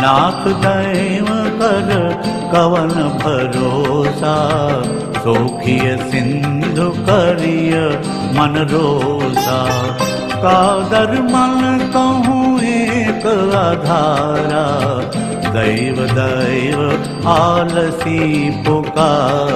नाथ दैव कर कवन भरोसा सोखिय सिंधु करिय मन रोसा। कादर मन कहूँ एक आधारा दैव दैव आलसी पुकार।